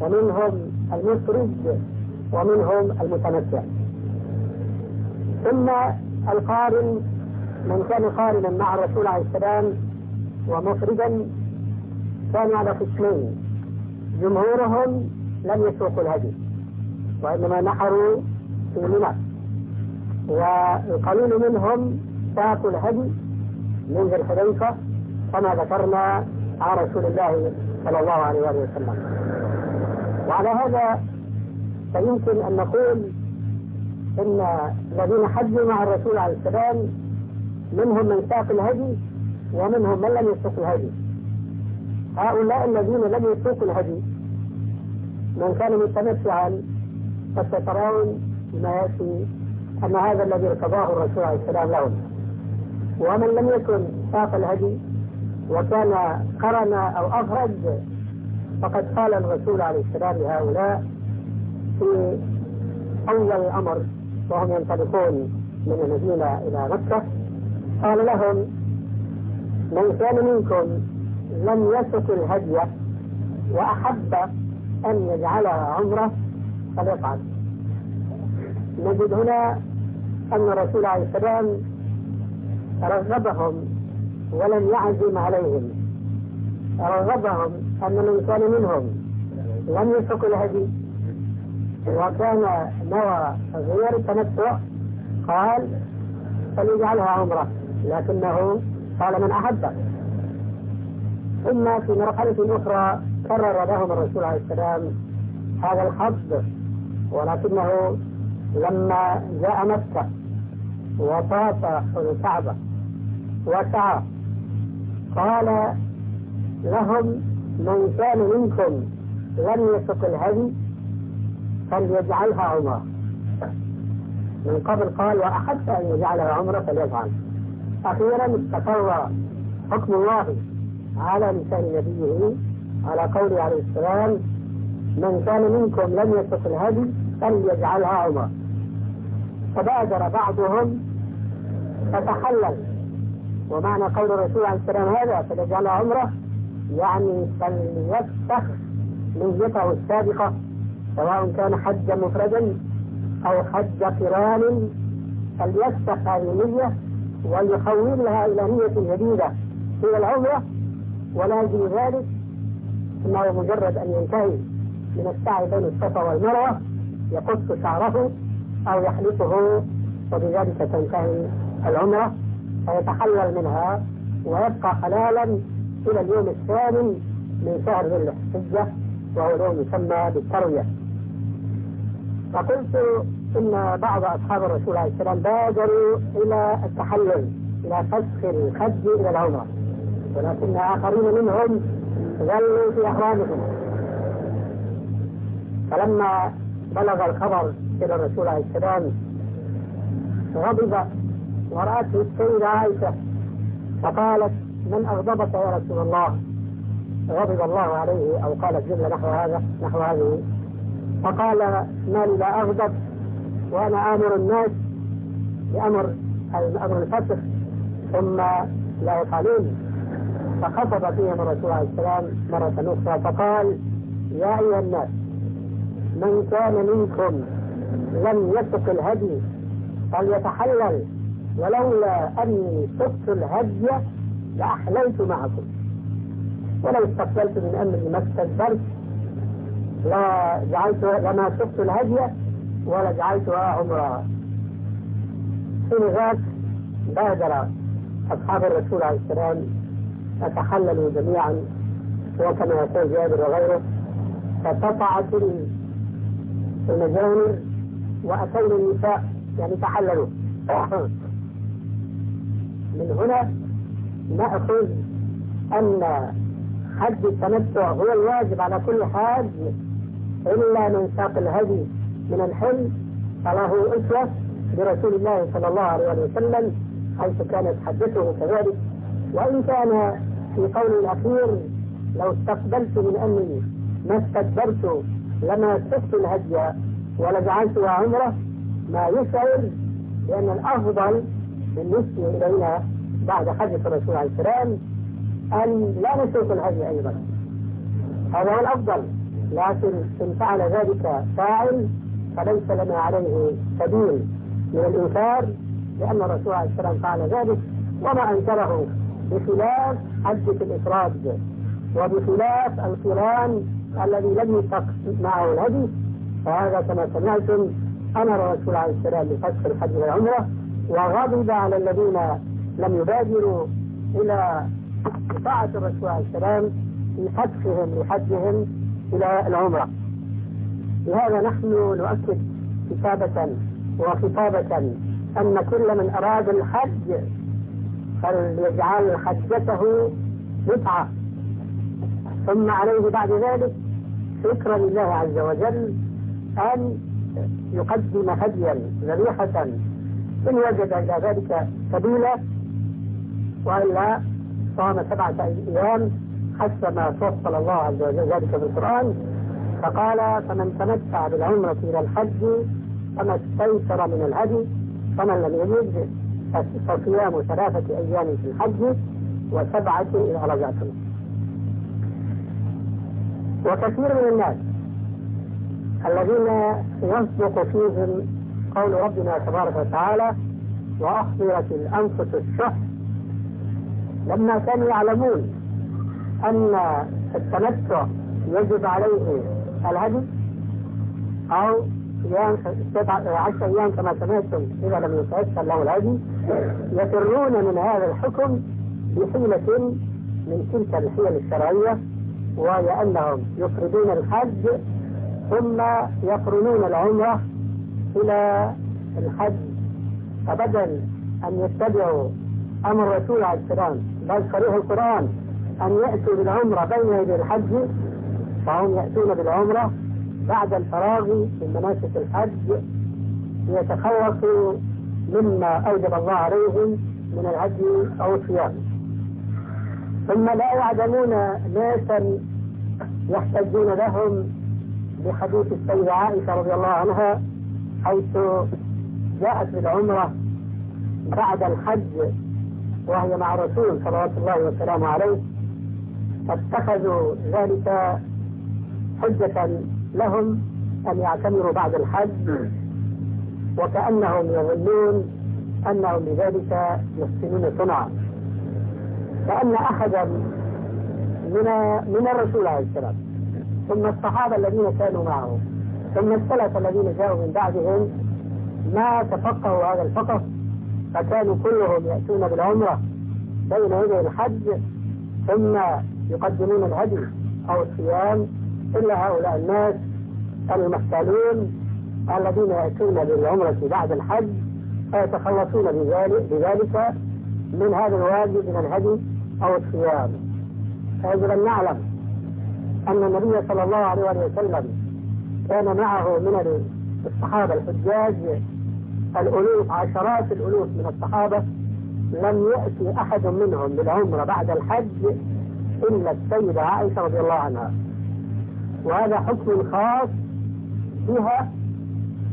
ومنهم المفرد ومنهم المتمتع ثم القارن من كان قارنا مع الرسول عليه السلام ومفردا كان على قسمين. جمهورهم لم يسوقوا الهدي وإنما نحروا منى والقليل منهم ساقوا الهدي من ذي الحليفة كما ذكرنا عن رسول الله صلى الله عليه وسلم. وعلى هذا فيمكن أن نقول إن الذين حجوا مع الرسول عليه السلام منهم من ساق الهدي ومنهم من لم يسوق الهدي. هؤلاء الذين لم يسوقوا الهدي من كان متمتعا فسترون بما ياتي ان هذا الذي ارتضاه الرسول عليه السلام لهم. ومن لم يكن ساق الهدي وكان قرن أو أفرج فقد قال الرسول عليه السلام لهؤلاء في أول الأمر وهم ينطلقون من المدينة إلى مكة قال لهم من كان منكم لم يسق الهدي وأحب أن يجعلها عمره فليفعل. نجد هنا أن الرسول عليه السلام رغبهم ولم يعزم عليهم. رغبهم أن من كان منهم لم يسق الهدي. وكان نوى غير التمتع قال فليجعلها عمرة. لكنه قال من أحب ثم في مرحلة أخرى كرر لهم الرسول عليه السلام هذا الحظ ولكنه لما جاء مكة وطاف الكعبة وسعى قال لهم من كان منكم لم يسق الهدي فليجعلها عمرة. من قبل قال وأحب أن يجعلها عمرة فليفعل. أخيرا استقر حكم الله على لسان نبيه على قوله عليه السلام من كان منكم لم يسق الهدي فليجعلها عمرة. فبادر بعضهم فتحلل. ومعنى قول الرسول عليه السلام هذا فليجعلها عمره يعني فليفسخ نيته السابقة سواء كان حجا مفردا أو حج قران فليفسخ هذه النية وليحولها إلى نية جديدة هي العمرة. ولازم ذلك أنه مجرد أن ينتهي من السعي بين الصفا والمروة يقص شعره أو يحلقه وبذلك تنتهي العمرة فيتحلل منها ويبقى حلالا إلى اليوم الثاني من شهر ذي الحجة وهو اليوم يسمى بالتروية. فقلت إن بعض أصحاب الرسول عليه السلام بادروا إلى التحلل إلى فسخ الحج إلى العمرة ولكن آخرين منهم ظلوا في أحرامهم فلما بلغ الخبر إلى الرسول عليه السلام غضب ورأته السيدة عائشة فقالت من أغضبك يا رسول الله؟ غضب الله عليه أو قالت جملة نحو هذا نحو هذه. فقال ما لي لا أغضب؟ وأنا آمر الناس بأمر أمر الفسخ ثم لا يفعلون. فخطب فيهم الرسول عليه السلام مرة أخرى فقال يا أيها الناس من كان منكم لم يسق الهدي فليتحلل. ولولا أني سقت الهدي لأحليت معكم. ولو استقبلت من أمري ما استدبرت لا جعلت لما سقت الهدي ولا جعلتها عمرا. حين ذاك بادر أصحاب الرسول عليه السلام فتحللوا جميعا وكما يقول جابر وغيره فقطعت المجانر وأتينا النساء يعني تحللوا من هنا نأخذ أن حج التمتع هو الواجب على كل حاج إلا من ساق الهدي من الحل فله أسوة برسول الله صلى الله عليه وسلم حيث كانت حجته كذلك. وإن كان في قول الأخير لو استقبلت من أمري ما استدبرت لما سقت الهدي. ولجعلتها عمرة ما يشعر بأن الأفضل بالنسبة إلينا بعد حديث الرسول عليه السلام أن لا نسوق الهدي أيضا. هذا هو الأفضل. لكن إن فعل ذلك فاعل فليس لنا عليه سبيل من الإنكار لأن الرسول عليه السلام فعل ذلك وما أنكره بخلاف حجة الإفراد وبخلاف القرآن الذي لم يسق معه الهدي. فهذا كما سمعتم أمر الرسول عليه السلام بفتح الحج والعمرة وغضب على الذين لم يبادروا إلى طاعة الرسول عليه السلام في فتحهم لحجهم إلى العمرة. لهذا نحن نؤكد كتابة وخطابة أن كل من أراد الحج فليجعل حجته متعة. ثم عليه بعد ذلك شكرا لله عز وجل أن يقدم هديا ذبيحة إن وجد إلى ذلك سبيلا وإلا صام سبعة أيام حسب ما فصل الله عز وجل ذلك في القرآن. فقال فمن تمتع بالعمرة إلى الحج فما استيسر من الهدي فمن لم يجد فصيام ثلاثة أيام في الحج وسبعة إذا رجعتم وكثير من الناس الذين يصدق فيهم قول ربنا تبارك وتعالى وأحضرت الأنفس الشح. لما كانوا يعلمون أن التمتع يجب عليه الهدي أو عشر أيام كما سمعتم إذا لم يتيسر له الهدي يفرون من هذا الحكم بحيلة من تلك الحيل الشرعية وهي أنهم يفردون الحج ثم يقرنون العمرة إلى الحج. فبدل أن يتبعوا أمر الرسول عليه السلام بل صريح القرآن أن يأتوا بالعمرة بين يدي الحج فهم يأتون بالعمرة بعد الفراغ من مناسك الحج ليتخلصوا مما أوجب الله عليهم من الهدي أو الصيام. ثم لا يعدمون ناسا يحتجون لهم بحديث السيدة عائشة رضي الله عنها حيث جاءت بالعمرة بعد الحج وهي مع الرسول صلوات الله وسلامه عليه فاتخذوا ذلك حجة لهم أن يعتمروا بعد الحج وكأنهم يظنون أنهم بذلك يحسنون صنعا. كأن أحدا من من الرسول عليه السلام ثم الصحابة الذين كانوا معه ثم السلف الذين جاءوا من بعدهم ما تفقهوا هذا الفقه فكانوا كلهم يأتون بالعمرة بين يدي الحج ثم يقدمون الهدي أو الصيام إلا هؤلاء الناس المحتالون الذين يأتون بالعمرة بعد الحج فيتخلصون بذلك, بذلك من هذا الواجب من الهدي أو الصيام. فيجب أن نعلم أن النبي صلى الله عليه وسلم كان معه من الصحابة الحجاج الألوف عشرات الألوف من الصحابة. لم يأتي أحد منهم بالعمرة بعد الحج إلا السيدة عائشة رضي الله عنها. وهذا حكم خاص بها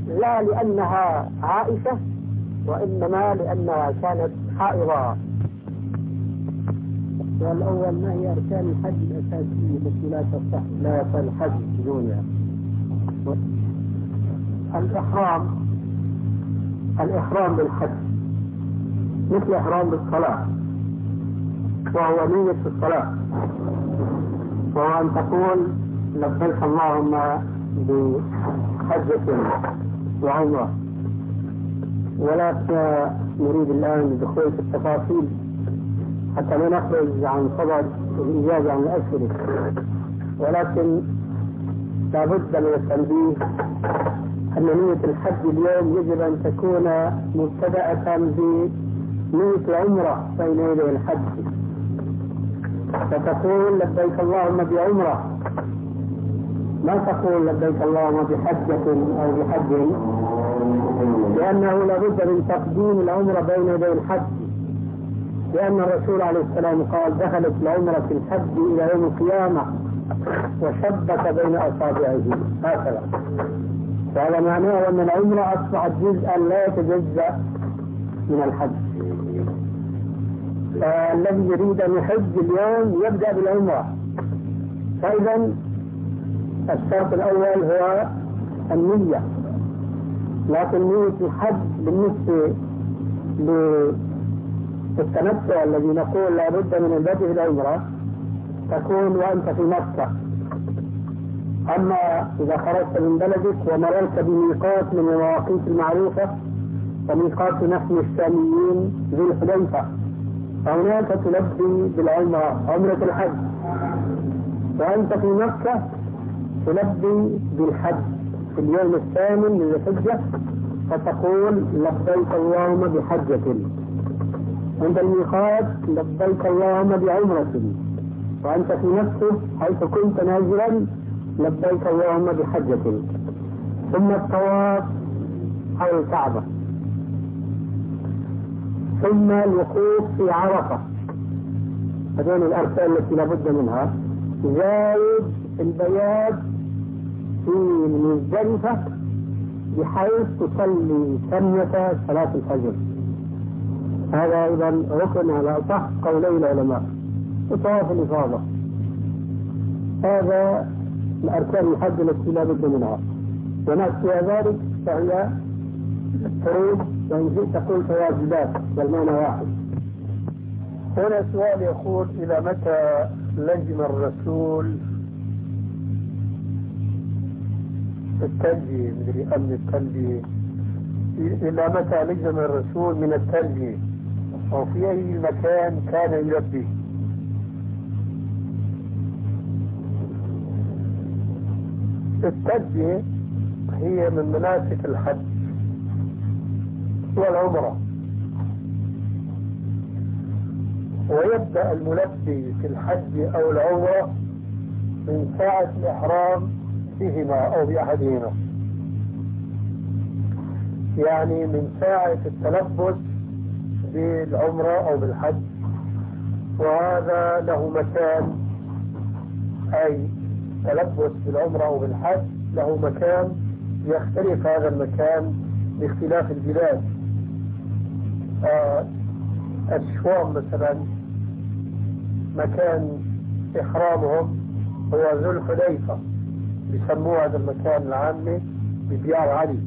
لا لأنها عائشة وإنما لأنها كانت حائضة. السؤال الأول ما هي أركان الحج الأساسية التي لا تصح لا يصل الحج بدونها؟ الإحرام الإحرام بالحج. مثل إحرام بالصلاة. وهو نية الصلاة. وهو أن تقول لبيك اللهم بحجة وعمرة. ولا نريد الآن الدخول في التفاصيل. حتى لا نخرج عن صدد الإجابة عن الأسئلة. ولكن لابد من التنبيه أن نية الحج اليوم يجب أن تكون مبتدأة بنية العمرة بين يدي الحج. فتقول لبيك اللهم بعمرة. ما تقول لبيك اللهم بحجة أو بحج؟ لأنه لابد من تقديم العمرة بين يدي الحج. لأن الرسول عليه السلام قال دخلت العمرة في الحج إلى يوم القيامة وشبك بين أصابعه. هكذا. وهذا معناه أن العمرة أصبحت جزءا لا يتجزأ من الحج. فالذي يريد أن يحج اليوم يبدأ بالعمرة. فإذا الشرط الأول هو النية. لكن نية الحج بالنسبة للتمتع الذي نقول لابد من البدء بالعمرة تكون وأنت في مكة. أما إذا خرجت من بلدك ومررت بميقات من المواقيت المعروفة وميقات نحن الشاميين ذي الحليفة. فهناك تلبي بالعمرة عمرة الحج. وأنت في مكة تلبي بالحج. في اليوم الثامن من الحجة فتقول لبيك اللهم بحجة. عند الميقات لبيك اللهم بعمرة. وأنت في نفسه حيث كنت نازلا لبيك اللهم بحجة. ثم الطواف حول الكعبة. ثم الوقوف في عرفة. هذين الأركان التي لابد منها. زايد البيات في مزدلفة بحيث تصلي ثانية صلاة الفجر. هذا أيضا ركن على أصح قولي العلماء وطواف الإفاضة. هذا الأركان الحج التي لا بد منها. ونفس ذلك فهي فروض وإن شئت تقول واجبات والمعنى واحد. هنا سؤال يقول إلى متى لزم الرسول التلبية مدري أمن التلبية إلى متى لزم الرسول من التلبية أو في أي مكان كان يلبي. التلبية هي من مناسك الحج والعمرة. ويبدأ الملبي في الحج أو العمرة من ساعة الإحرام بهما أو بأحدهما. يعني من ساعة التلبس بالعمرة أو بالحج. وهذا له مكان أي تلبس بالعمرة أو بالحج له مكان يختلف هذا المكان باختلاف البلاد. آه الشوام مثلا مكان إحرامهم هو ذو الحليفة بيسموه هذا المكان العامي بديار علي.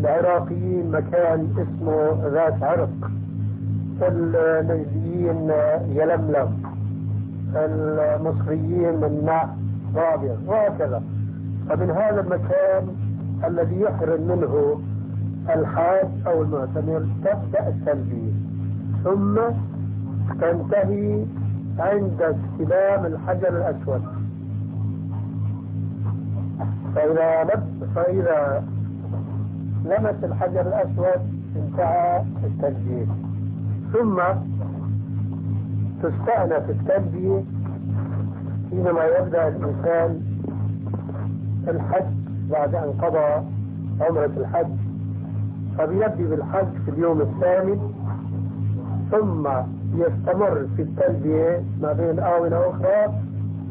العراقيين مكان اسمه ذات عرق. النجديين يلملم. المصريين نع رابع وهكذا. فمن هذا المكان الذي يحرم منه الحاج أو المعتمر تبدأ التلبيه ثم تنتهي عند استلام الحجر الأسود. فإذا لب فإذا لمس الحجر الأسود انتهى التلبيه ثم تستأنف التلبية حينما يبدأ الإنسان الحج بعد أن قضى عمرة الحج. فبيبدي بالحج في اليوم الثامن ثم يستمر في التلبية ما بين آونة أخرى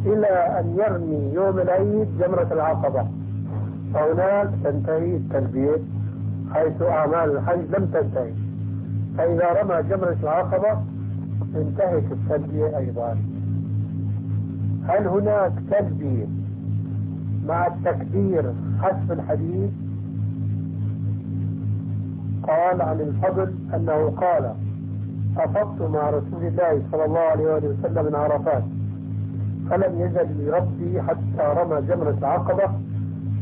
إلى أن يرمي يوم العيد جمرة العقبة. فهناك تنتهي التلبية. حيث أعمال الحج لم تنتهي. فإذا رمى جمرة العقبة انتهت التلبية أيضا. هل هناك تلبية مع التكبير حسب الحديث؟ قال عن الفضل أنه قال أفضت مع رسول الله صلى الله عليه وسلم من عرفات فلم يزل ربي حتى رمى جمرة العقبة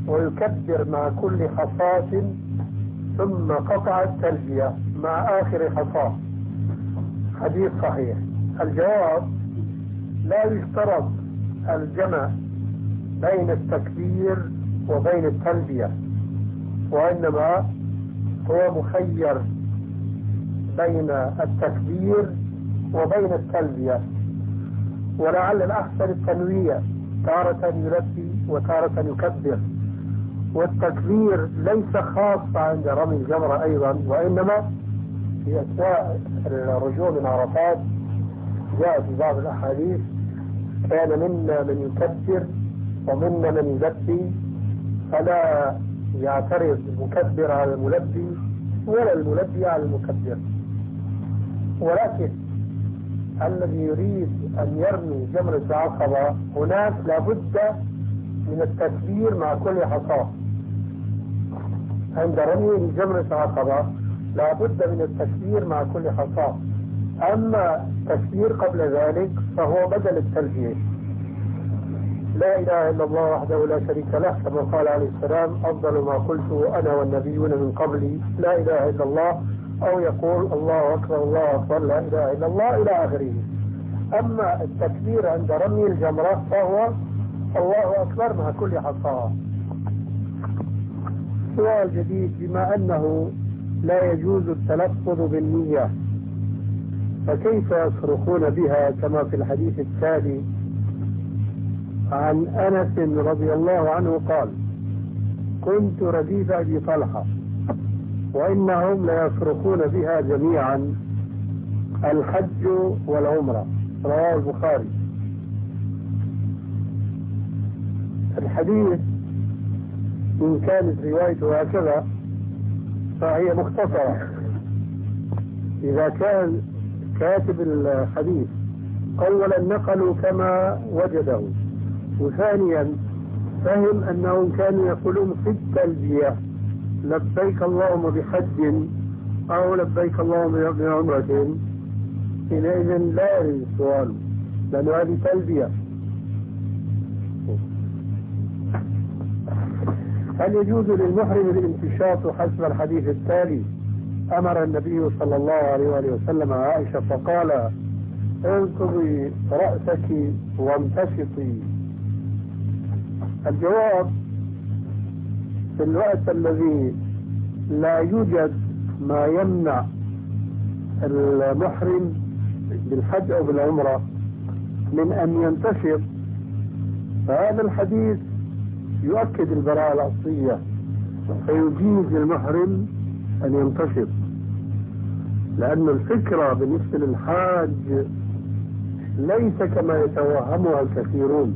ويكبر مع كل حصاة ثم قطع التلبية مع آخر حصاة حديث صحيح. الجواب لا يشترط الجمع بين التكبير وبين التلبية وإنما هو مخير بين التكبير وبين التلبية. ولعل الأحسن التنوية تارة يلبي وتارة يكبر. والتكبير ليس خاص عند رمي الجمرة أيضا وإنما في أثناء الرجوع من عرفات جاء في بعض الأحاديث كان منا من يكبر ومنا من يلبي فلا يعترض المكبر على الملبي ولا الملبي على المكبر. ولكن الذي يريد أن يرمي جمرة العقبة هناك لابد من التكبير مع كل حصاة عند رمي جمرة العقبة لابد من التكبير مع كل حصاة أما التكبير قبل ذلك فهو بدل التلبية لا إله إلا الله وحده لا شريك له كما قال عليه السلام أفضل ما قلت أنا والنبيون من قبلي لا إله إلا الله أو يقول الله أكبر الله أكبر لا إله إلا الله إلى آخره. أما التكبير عند رمي الجمرة فهو الله أكبر مع كل حصاة سؤال جديد بما أنه لا يجوز التلفظ بالنية فكيف يصرخون بها كما في الحديث التالي عن أنس رضي الله عنه قال كنت رديف أبي طلحة وإنهم ليصرخون بها جميعا الحج والعمرة. رواه البخاري. الحديث إن كانت روايته هكذا فهي مختصرة. إذا كان كاتب الحديث أولا نقلوا كما وجده وثانيا فهم أنهم كانوا يقولون في التلبية لبيك اللهم بحج أو لبيك اللهم بعمرة. حينئذ لا يرد السؤال لأن هذه تلبية. هل يجوز للمحرم الانتشاط حسب الحديث التالي؟ أمر النبي صلى الله عليه وآله وسلم عائشة فقال انقضي رأسك وامتشطي الجواب في الوقت الذي لا يوجد ما يمنع المحرم بالحج أو بالعمرة من أن ينتشط. فهذا الحديث يؤكد البراءة الأصلية فيجيز المحرم أن ينتشط لأن الفكرة بالنسبة للحاج ليس كما يتوهمها الكثيرون.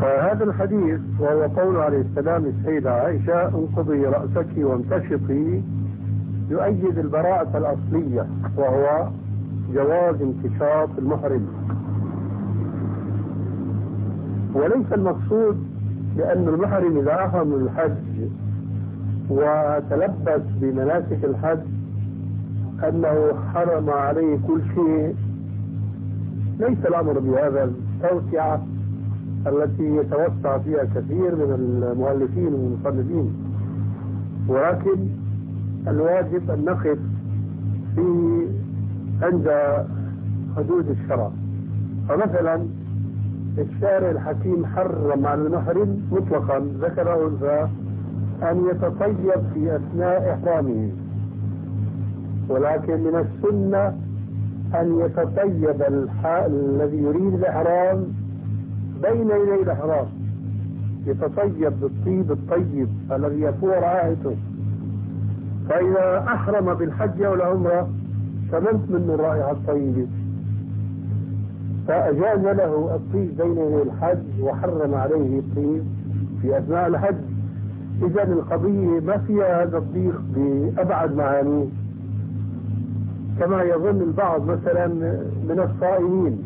فهذا الحديث وهو قول عليه السلام للسيدة عائشة انقضي رأسك وامتشطي يؤيد البراءة الأصلية وهو جواز انتشاط المحرم. وليس المقصود لأن المحرم إذا أحرم الحج وتلبس بمناسك الحج أنه حرم عليه كل شيء. ليس الأمر بهذا. التوسعة التي يتوسع فيها كثير من المؤلفين والمصنفين. ولكن الواجب أن نقف في عند حدود الشرع. فمثلا الشارع الحكيم حرم على المحرم مطلقا ذكر أنثى أن يتطيب في أثناء إحرامه. ولكن من السنة أن يتطيب الذي يريد الإحرام بين يدي الإحرام. يتطيب بالطيب الطيب الذي يفور رائحته فإذا أحرم بالحج أو العمرة شممت منه الرائحة الطيبة فأجاز له الطيب بين يدي الحج وحرم عليه الطيب في أثناء الحج. إذا القضية ما فيها هذا الضيق بأبعد معانيه. كما يظن البعض مثلا من الصائمين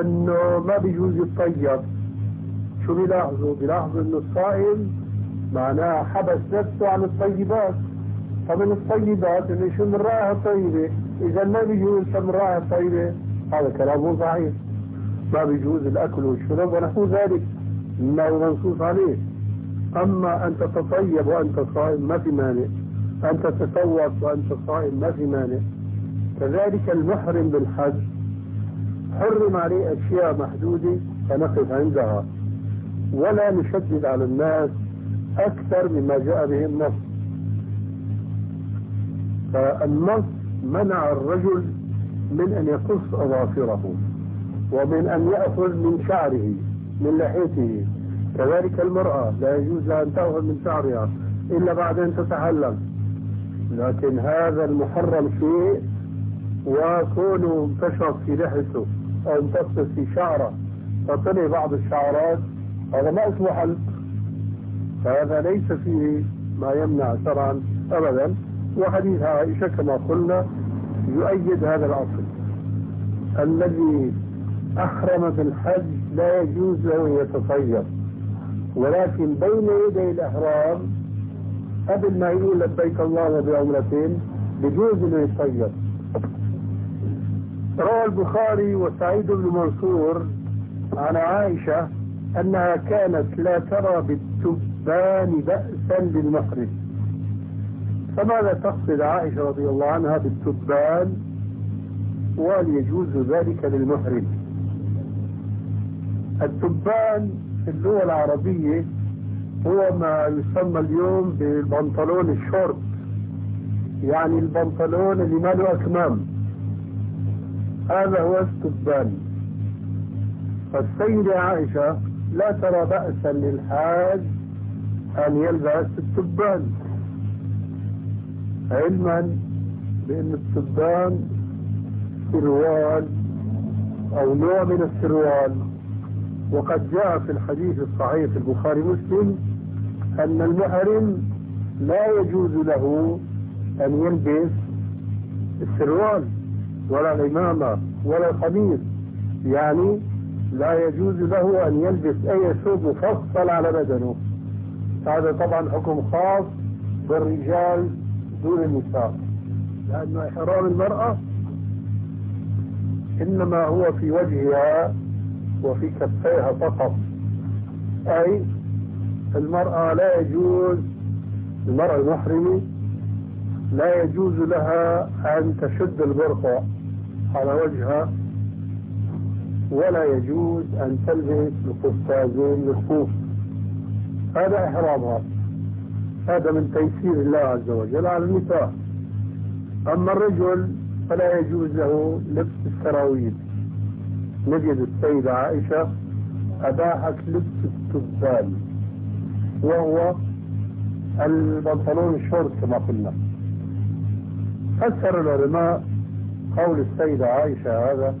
أنه ما بيجوز يتطيب. شو بيلاحظوا؟ بيلاحظوا إنه الصائم معناه حبس نفسه عن الطيبات. فمن الطيبات إنه يشم الرائحة الطيبة إذا ما بيجوز شم الرائحة الطيبة هذا كلام صحيح. ما بيجوز الأكل والشرب ونحو ذلك مما هو منصوص عليه. أما أن تتطيب وأنت صائم ما في مانع. أن تتسوق وأنت صائم ما في مانع. كذلك المحرم بالحج. حرم عليه أشياء محدودة فنقف عندها. ولا نشدد على الناس أكثر مما جاء به النص. فالنص منع الرجل من أن يقص أظافره ومن أن يأخذ من شعره من لحيته. كذلك المرأة لا يجوز لها أن تأخذ من شعرها إلا بعد أن تتحلل. لكن هذا المحرم شيء وكونه انتشر في لحيته أو انتصر في شعره فطلع بعض الشعرات هذا ما اسمه حلق فهذا ليس فيه ما يمنع شرعا أبدا. وحديث عائشة كما قلنا يؤيد هذا الأصل. الذي أحرم بالحج لا يجوز له أن يتطيب ولكن بين يدي الإحرام قبل ما يقول لبيك الله بعمرتين بجوز أنه يتطيب روى البخاري وسعيد بن منصور عن عائشة أنها كانت لا ترى بالتبان بأسا للمحرم فماذا تقصد عائشة رضي الله عنها بالتبان وهل يجوز ذلك للمحرم؟ التبان في اللغة العربية هو ما يسمى اليوم بالبنطلون الشورت. يعني البنطلون اللي ما له أكمام. هذا هو التبان. فالسيدة عائشة لا ترى بأسا للحاج أن يلبس التبان. علما بأن التبان سروال أو نوع من السروال. وقد جاء في الحديث الصحيح في البخاري مسلم أن المحرم لا يجوز له أن يلبس السروال ولا العمامة ولا القميص يعني لا يجوز له أن يلبس أي ثوب مفصل على بدنه. هذا طبعا حكم خاص بالرجال دون النساء لأن إحرام المرأة إنما هو في وجهها وفي كفيها فقط. أي المرأة لا يجوز المرأة المحرمة لا يجوز لها أن تشد البرقع على وجهها ولا يجوز أن تلبس القفازين للخوف. هذا إحرامها. هذا من تيسير الله عز وجل على النساء. أما الرجل فلا يجوز له لبس السراويل. نجد السيدة عائشة أباحت لبس التبان وهو البنطلون الشورت كما قلنا. فسر العلماء قول السيدة عائشة هذا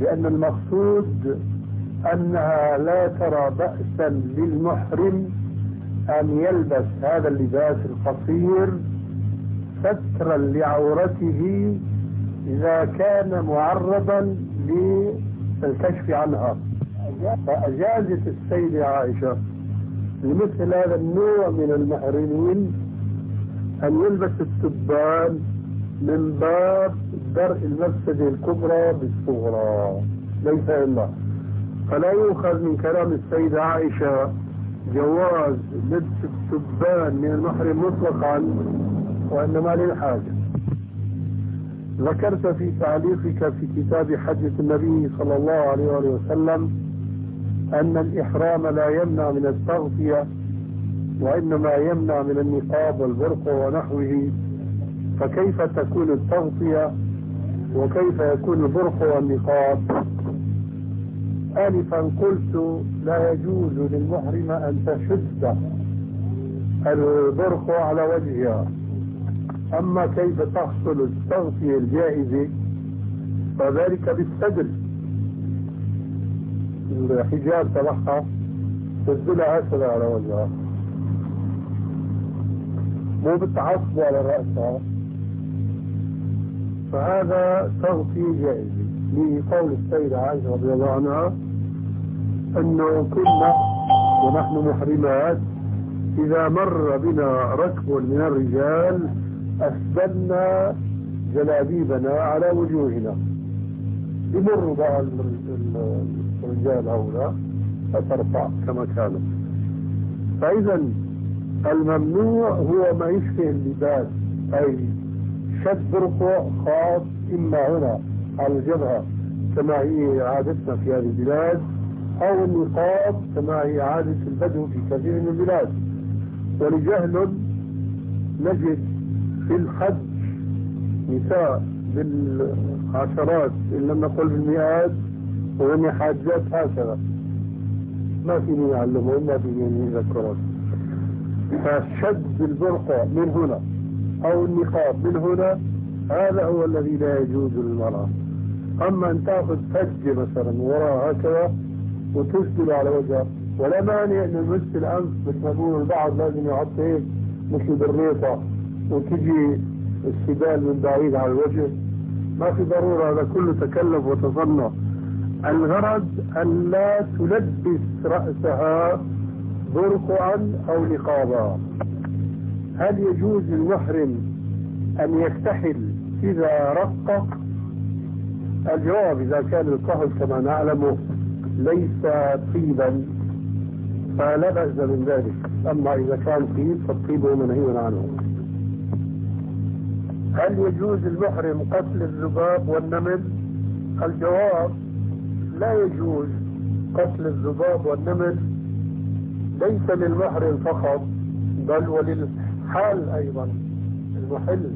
بأن المقصود أنها لا ترى بأسا للمحرم أن يلبس هذا اللباس القصير سترا لعورته إذا كان معرضا للكشف عنها. فأجازت السيدة عائشة لمثل هذا النوع من المحرمين أن يلبس التبان من باب درء المفسدة الكبرى بالصغرى. ليس إلا. فلا يؤخذ من كلام السيدة عائشة جواز لبس التبان من المحرم مطلقا وإنما للحاجة. ذكرت في تعليقك في كتاب حجة النبي صلى الله عليه وسلم أن الإحرام لا يمنع من التغطية وإنما يمنع من النقاب والبرق ونحوه. فكيف تكون التغطية وكيف يكون البرق والنقاب؟ آنفا قلت لا يجوز للمحرم أن تشد البرق على وجهها. أما كيف تحصل التغطية الجائزة فذلك بالسدل. الحجاب تبعها تسدلها هكذا على وجهها. مو بالتعصب على رأسها. فهذا تغطية جائزة. لقول السيدة عائشة رضي الله عنها أنه كنا ونحن محرمات إذا مر بنا ركب من الرجال أسدلنا جلابيبنا على وجوهنا. يمر بقى الرجال هؤلاء فترفع كما كانت فإذا الممنوع هو ما يشبه اللباس أي شد رفع خاص إما هنا على الجبهة كما هي عادتنا في هذه البلاد أو النقاب كما هي عادة البدو في كثير من البلاد. ولجهل نجد في الحج نساء بالعشرات إن لم نقل بالمئات وهم حاجات هكذا. ما فيني يعلمهم ما فيني يذكرون. فشد البرقع من هنا أو النقاب من هنا هذا هو الذي لا يجوز للمرأة. أما أن تأخذ فج مثلا وراء هكذا وتسدل على وجهها ولا مانع أن يمس الأنف يقول البعض لازم يحط هيك مثل بالريطة وتجي السدال من بعيد على الوجه. ما في ضرورة هذا كله تكلف وتصنع الغرض أن لا تلبس رأسها برقعا أو نقابا. هل يجوز للمحرم أن يكتحل إذا رق الجواب إذا كان الكحل كما نعلم ليس طيبا فلا بأس من ذلك. أما إذا كان طيب فالطيب منهي عنه. هل يجوز المحرم قتل الذباب والنمل؟ الجواب لا يجوز قتل الذباب والنمل. ليس للمحرم فقط بل وللحال أيضا المحل.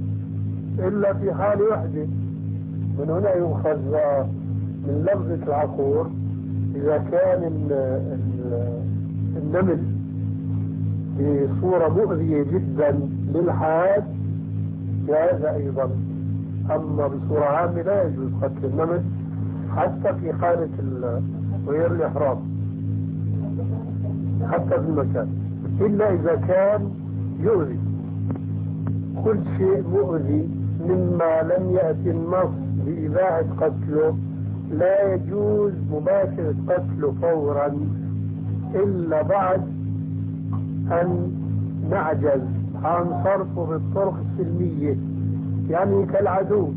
إلا في حال وحده من هنا يؤخذ من لفظة العقور إذا كان النمل بصورة مؤذية جدا للحاج جاز أيضا. أما بصورة عامة لا يجوز قتل النمل حتى في حالة غير الإحرام. حتى في المكان. إلا إذا كان يؤذي. كل شيء مؤذي مما لم يأتي النص بإباحة قتله لا يجوز مباشرة قتله فورا إلا بعد أن نعجز عن صرفه بالطرق السلمية يعني كالعدو.